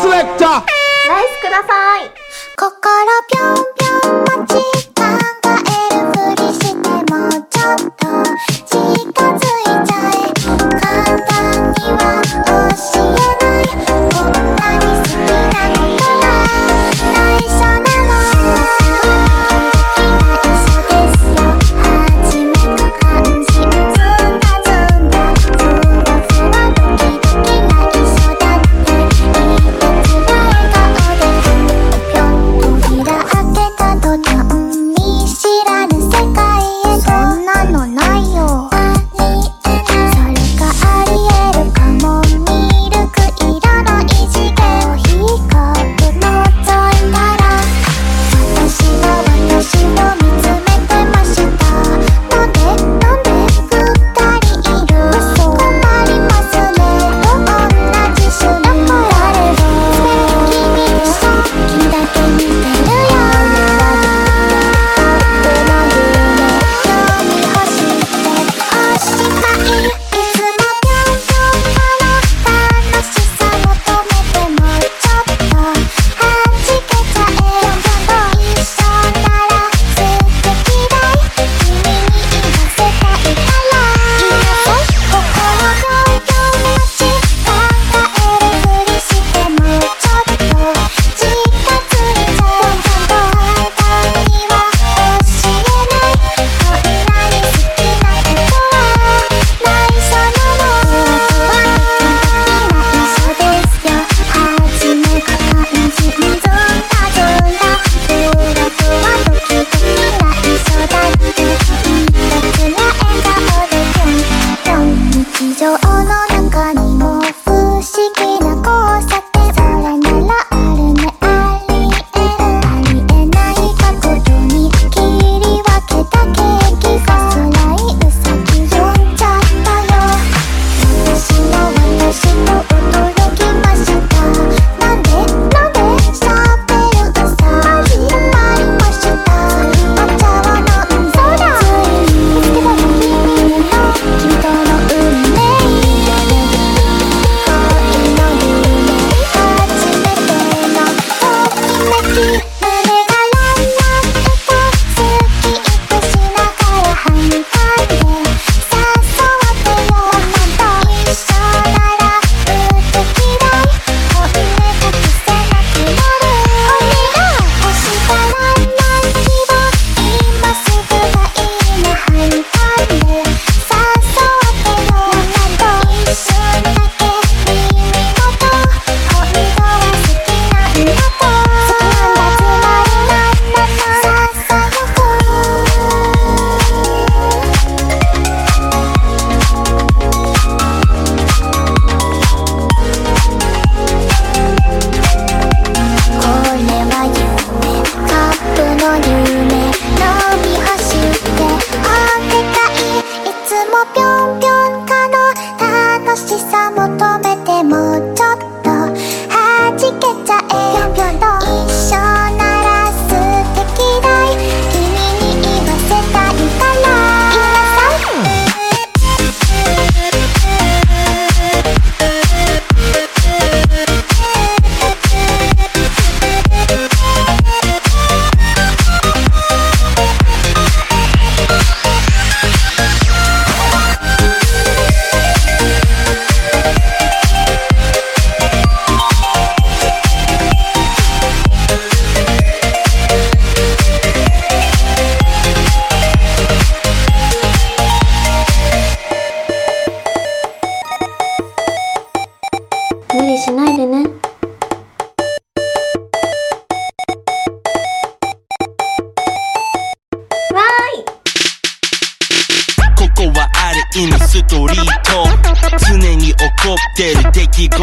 スウェッナイスください。心ぴょん。insecurito 常に起こってる出来事。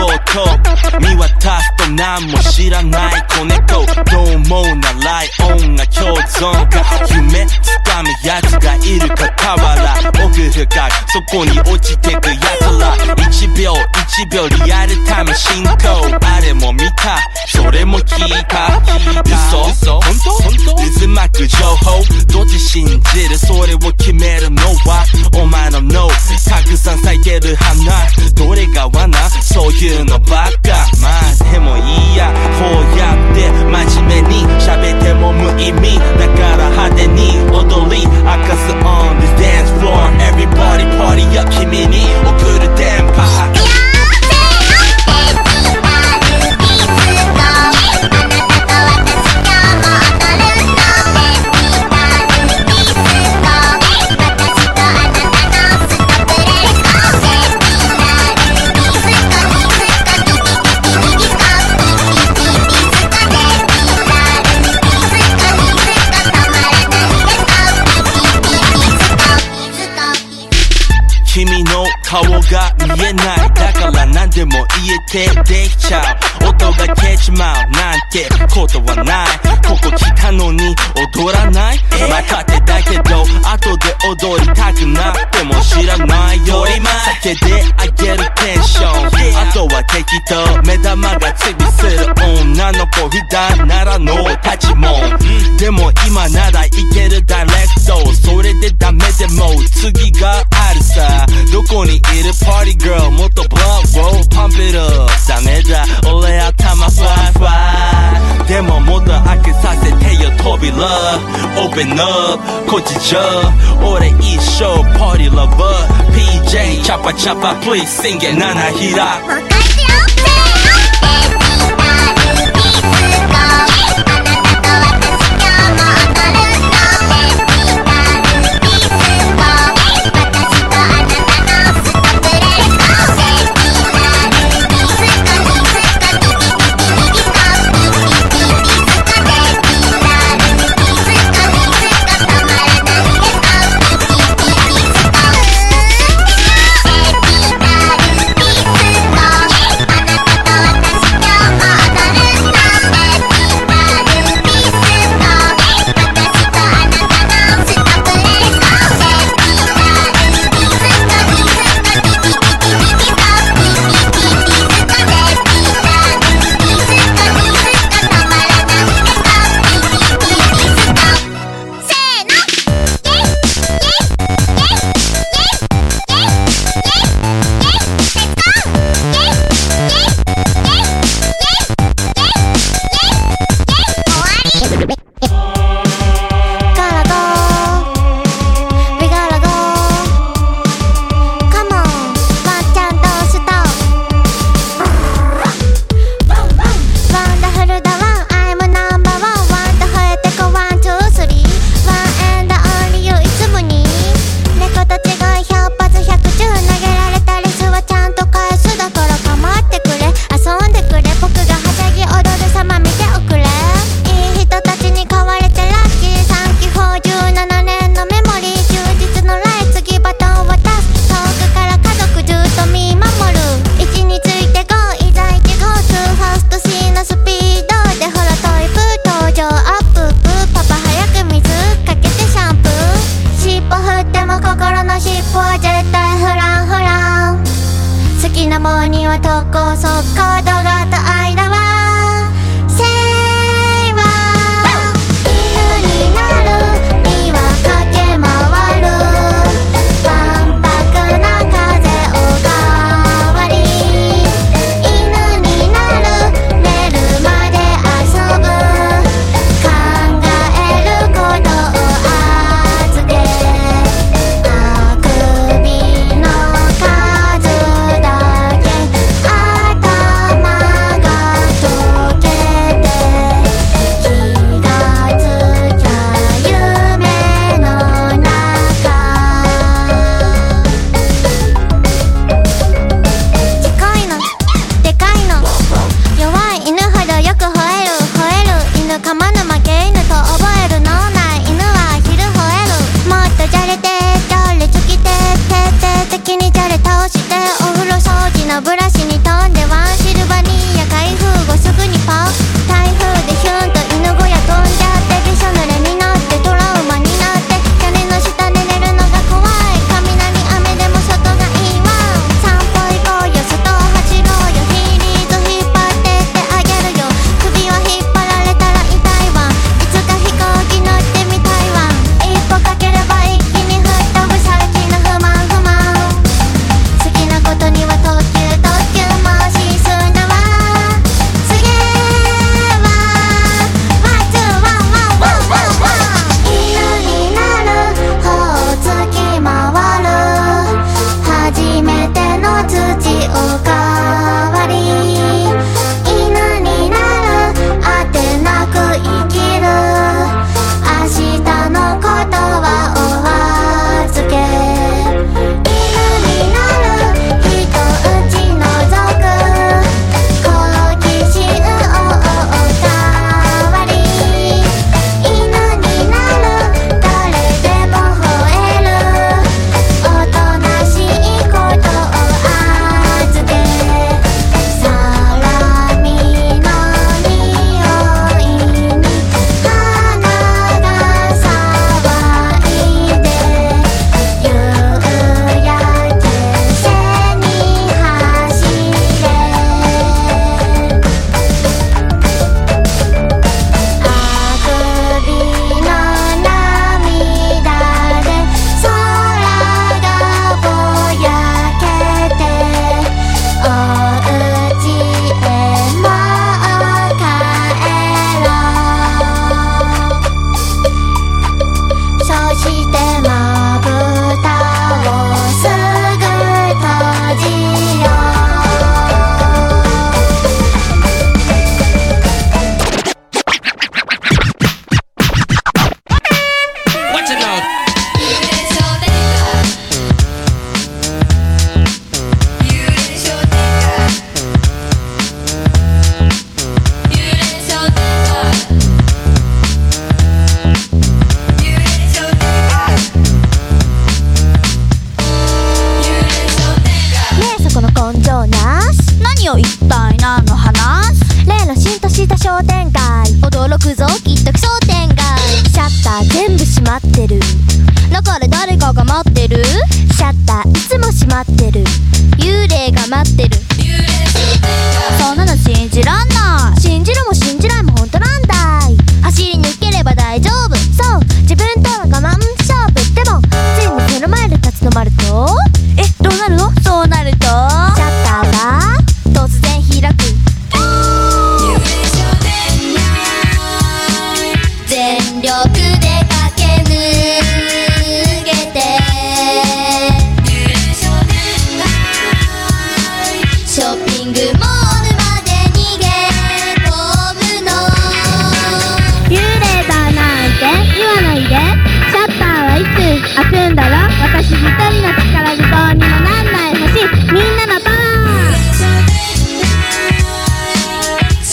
見渡すと何も知らない子猫。どう思うなライオンが共存か。夢つかむ奴がいるか変わら奥深くそこに落ちてく奴ら。1秒1秒リアルタイム進行。あれも見た。それも聞いた。嘘？本当？渦巻く情報。どっち信じる。それを決めるのはお前の脳。たくさん咲いてる花。な。どれが罠？そういうのばっか。まあでもいいや。こうやって真面目に喋っても無意味。だから派手に踊り明かす on this dance floor everybody party や君に送る電波。顔が見えないだから何でも言えてできちゃう。音が消えちまうなんてことはない。ここ来たのに踊らない。前勝手だけど後で踊りたくなっても知らないより酒で上げるテンション。あとは適当目玉がつびする女の子左ならの立ちもでも今ならいけるダイレクト。それでダメでも次があるさ。どこにいる？パーティーグルもっとブラッドパンプ it up. ダメだ俺頭フライフライでももっと開けさせてよ扉 Open up こっちじゃ俺一生パーティーラバー PJ チャパチャパ Please sing it 七平「あくびの数だ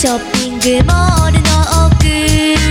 ショッピングモールの奥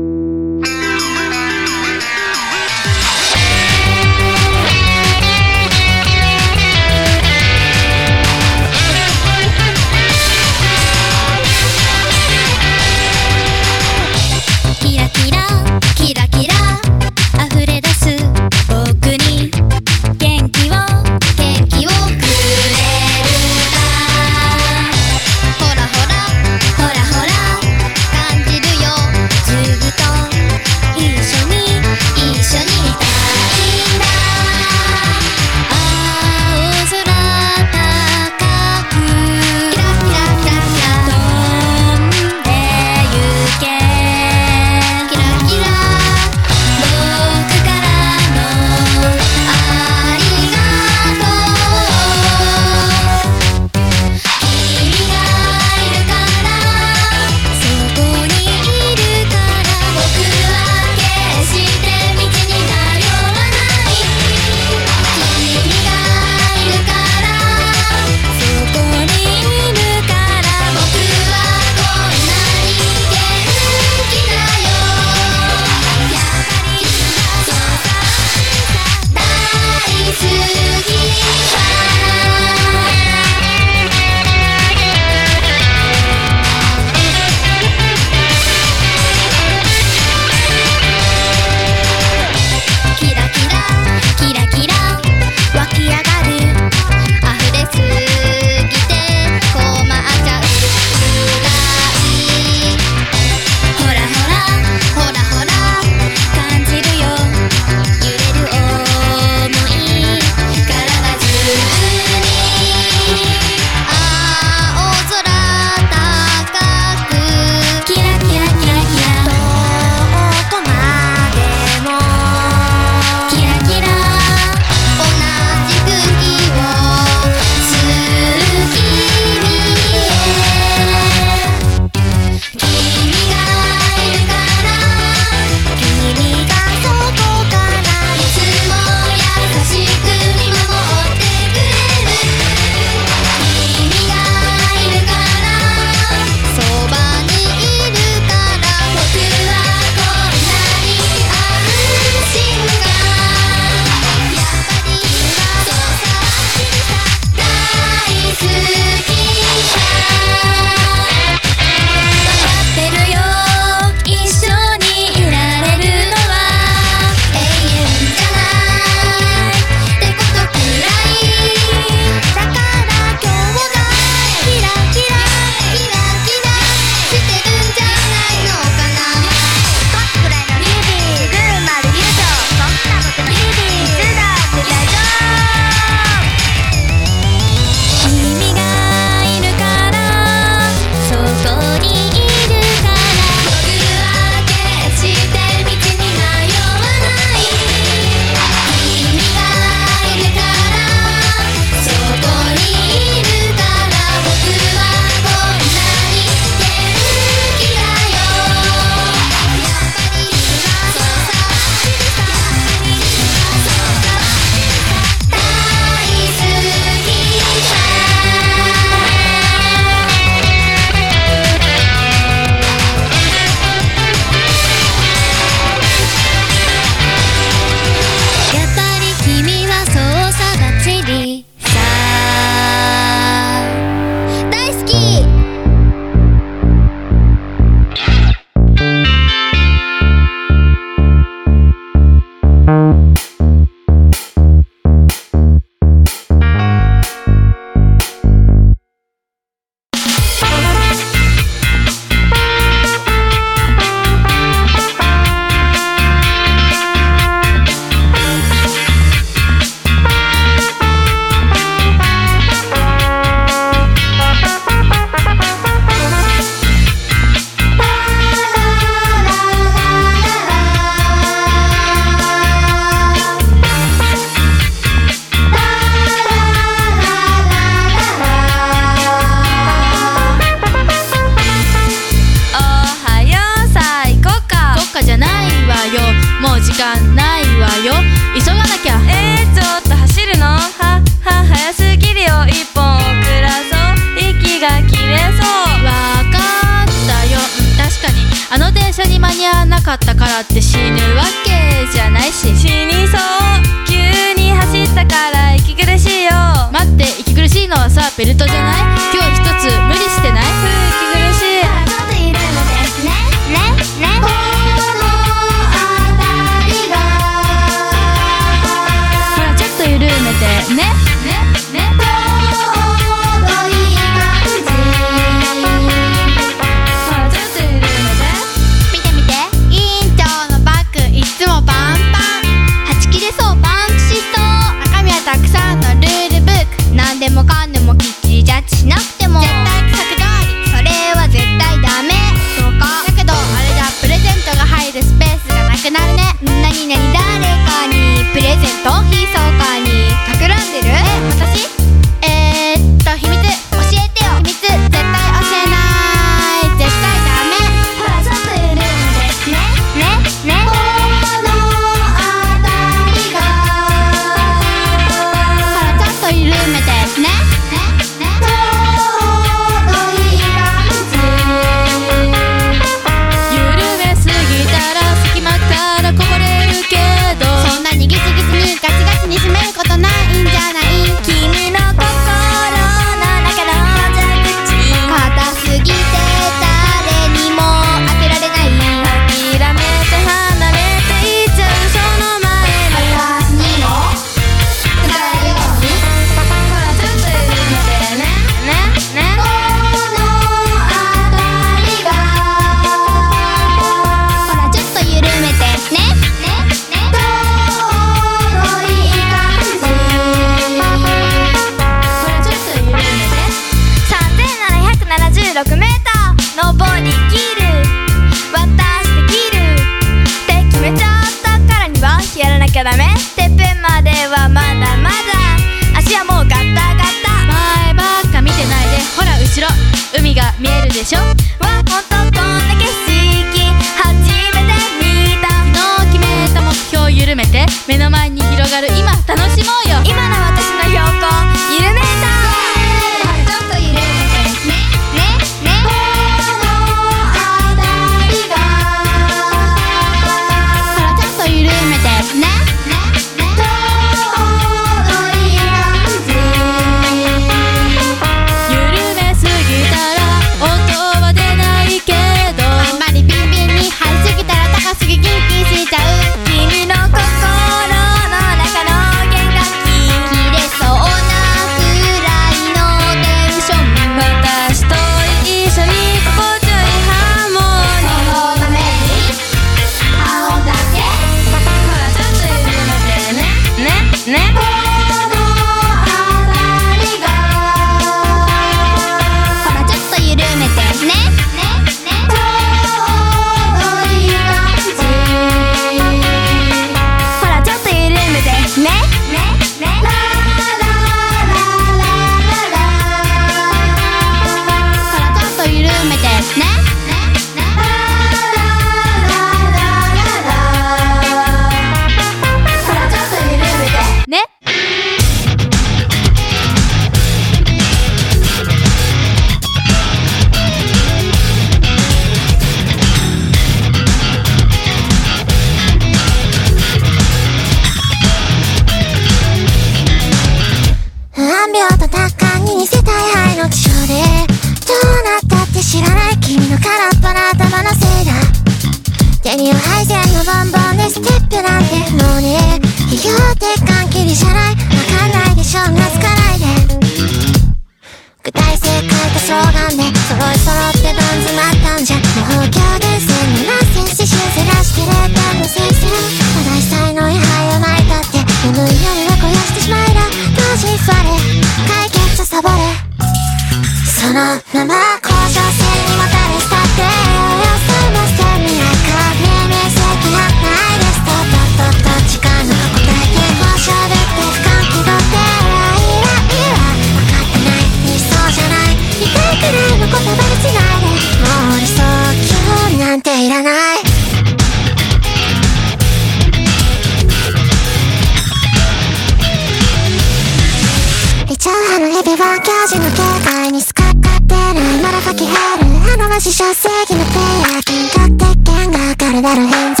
るヘビは教授の携帯に使ってない。てヘルあのは死正義のプレイヤって額がかるだろ変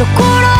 ところ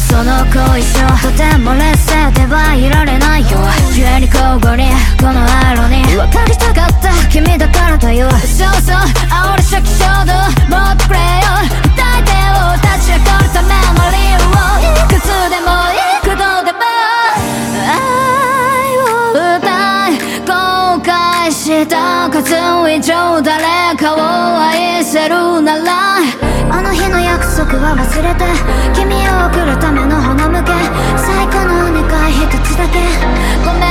その後遺症とても劣勢ではいられないよ。ゆえに交互にこのアロに。分かりたかった君だからだよそうそう煽る初期衝動もってくれよ。痛い手を立ち上がるための理由を。いくつでもた数以上誰かを愛せるならあの日の約束は忘れて君を送るための花向け最高の2回一つだけ。ごめんね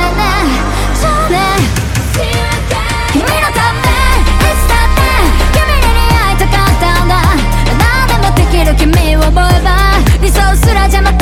じゃあね。君のためいつだって君に会いたかったんだ。何でもできる君を覚えば理想すら邪魔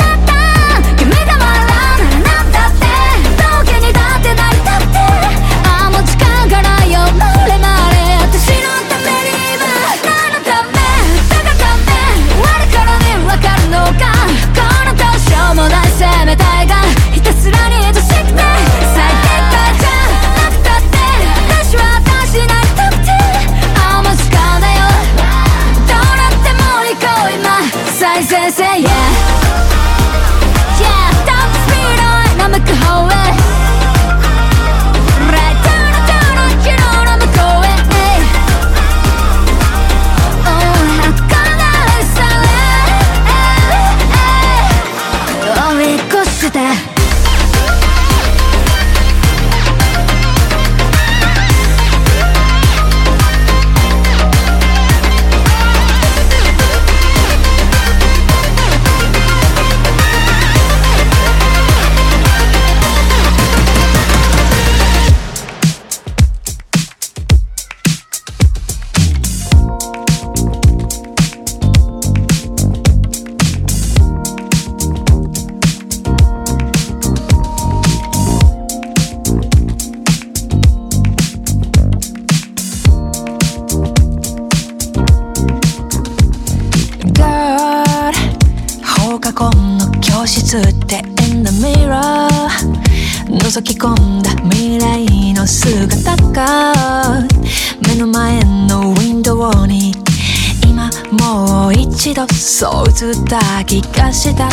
気がした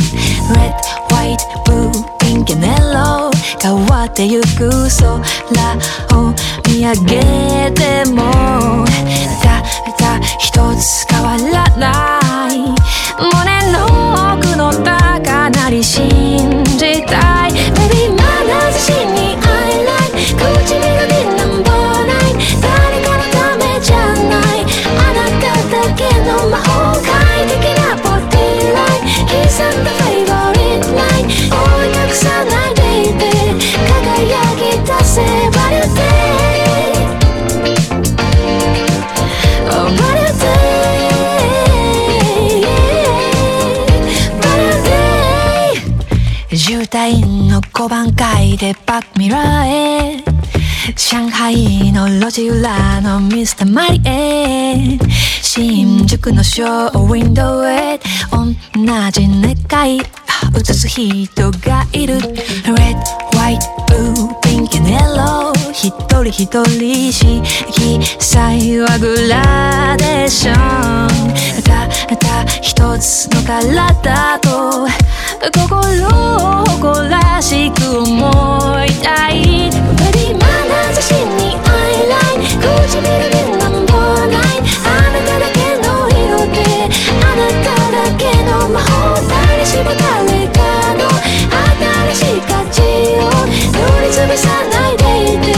Red, white, blue, pink and yellow 変わってゆく空を見上げウィンドウとへ同じ願い映す人がいる Red, white, blue, pink and yellow. 一人一人色彩はグラデーションただ一つの体と心を誇らしく思いたいやっぱり眼差しに Sana'daydı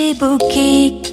波し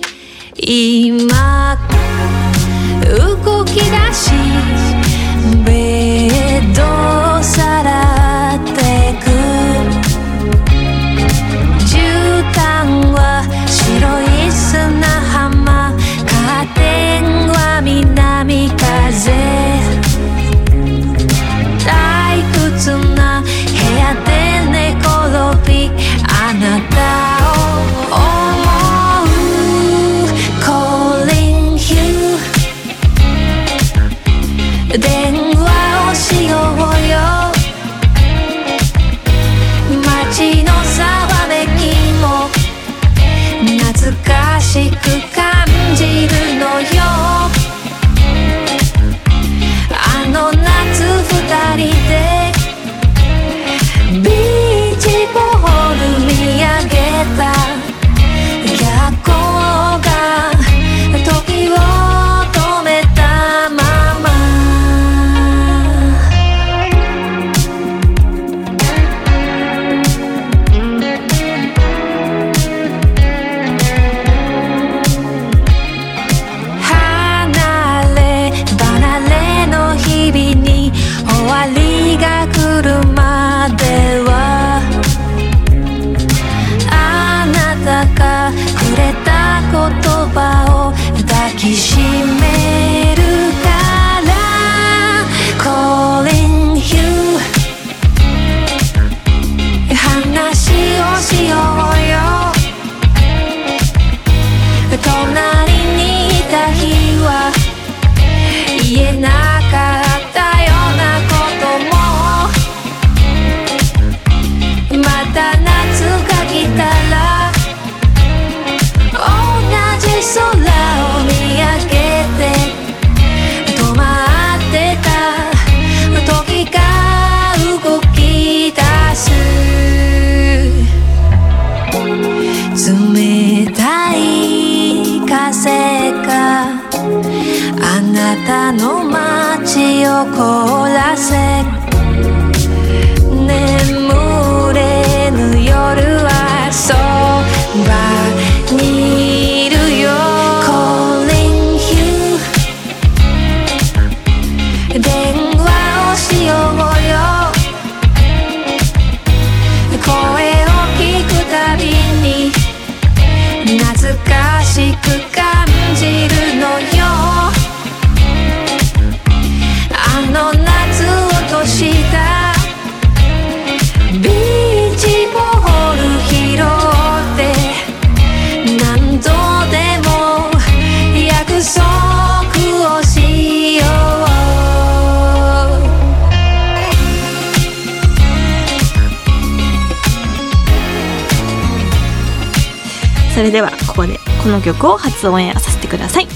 曲を初オンさせてください。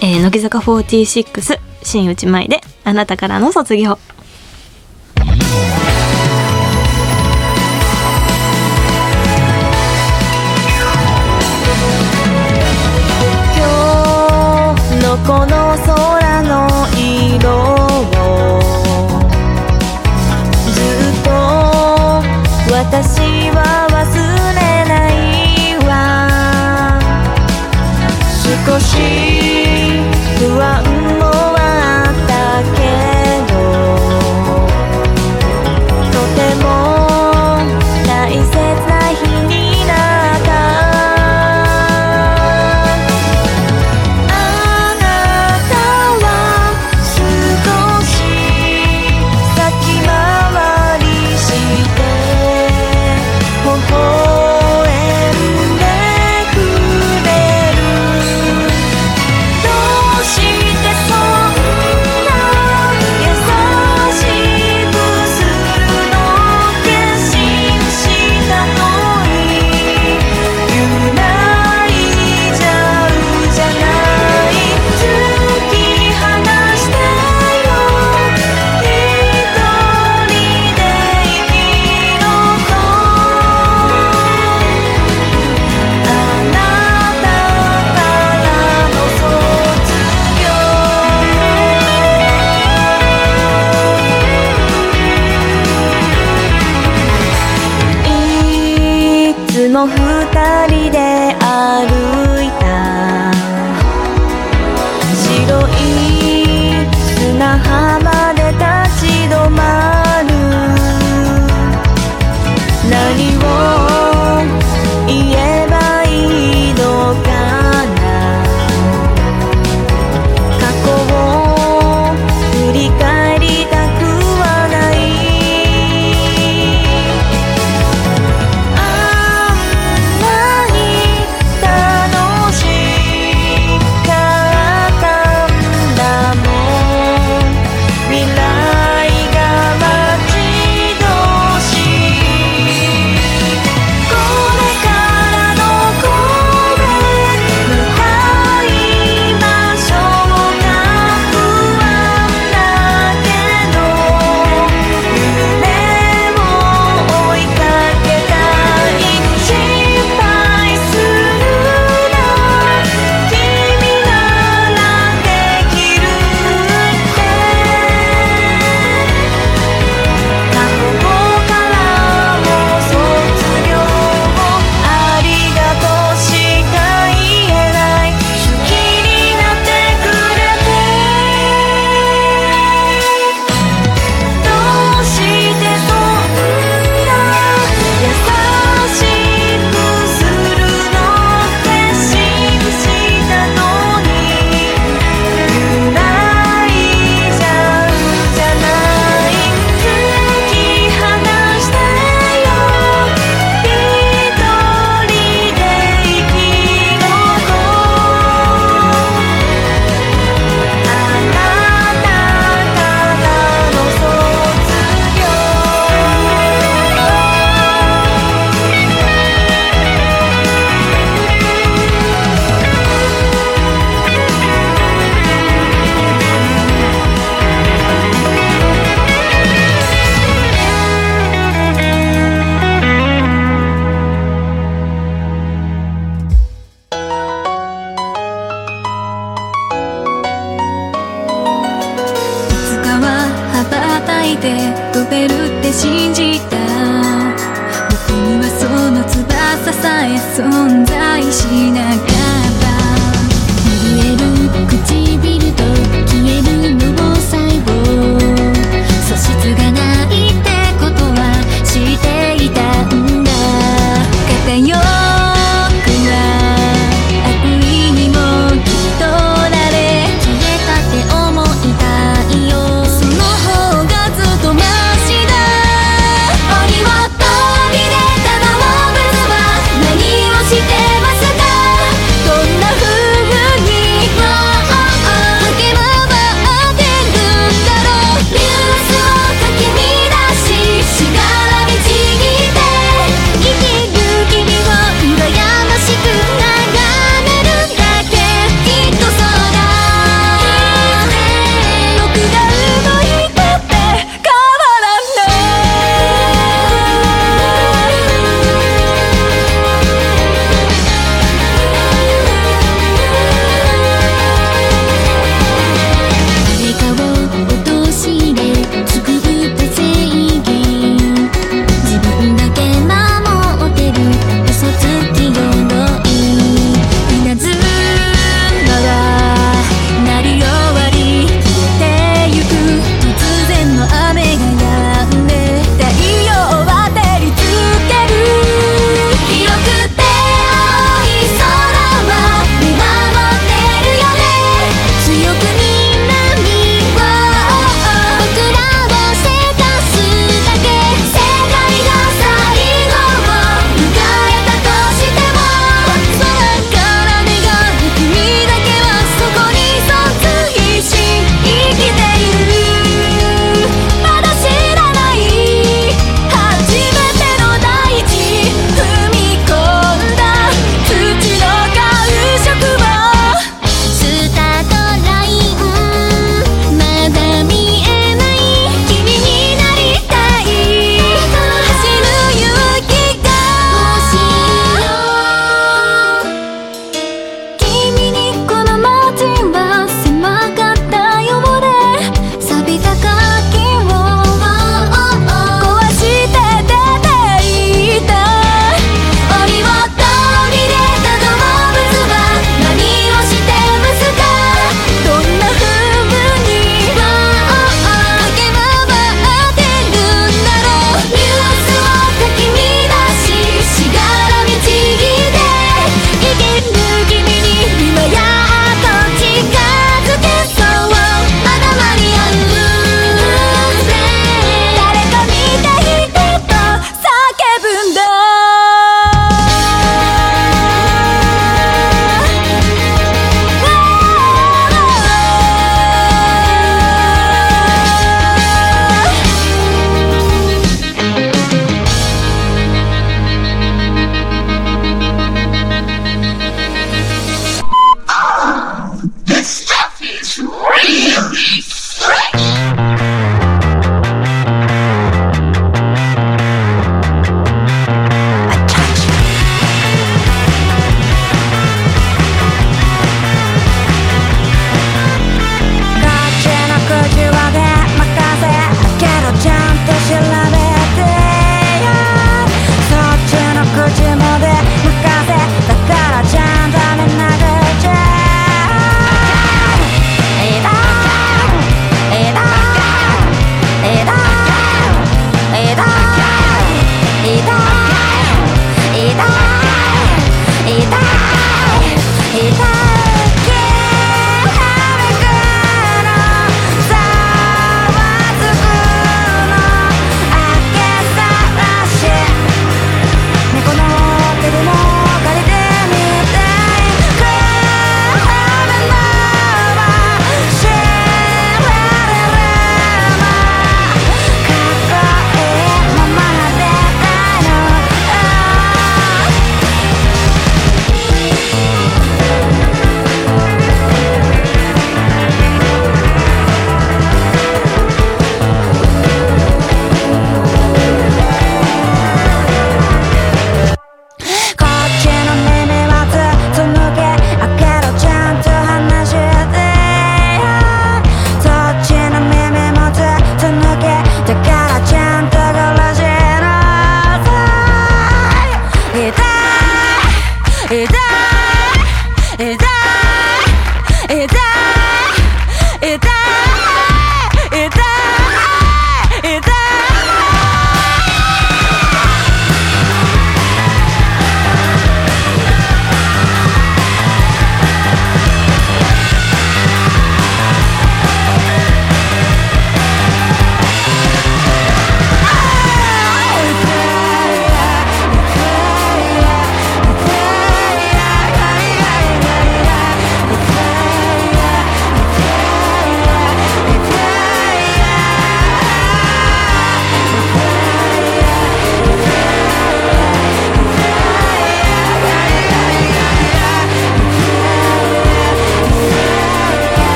えー、乃木坂46新内舞であなたからの卒業。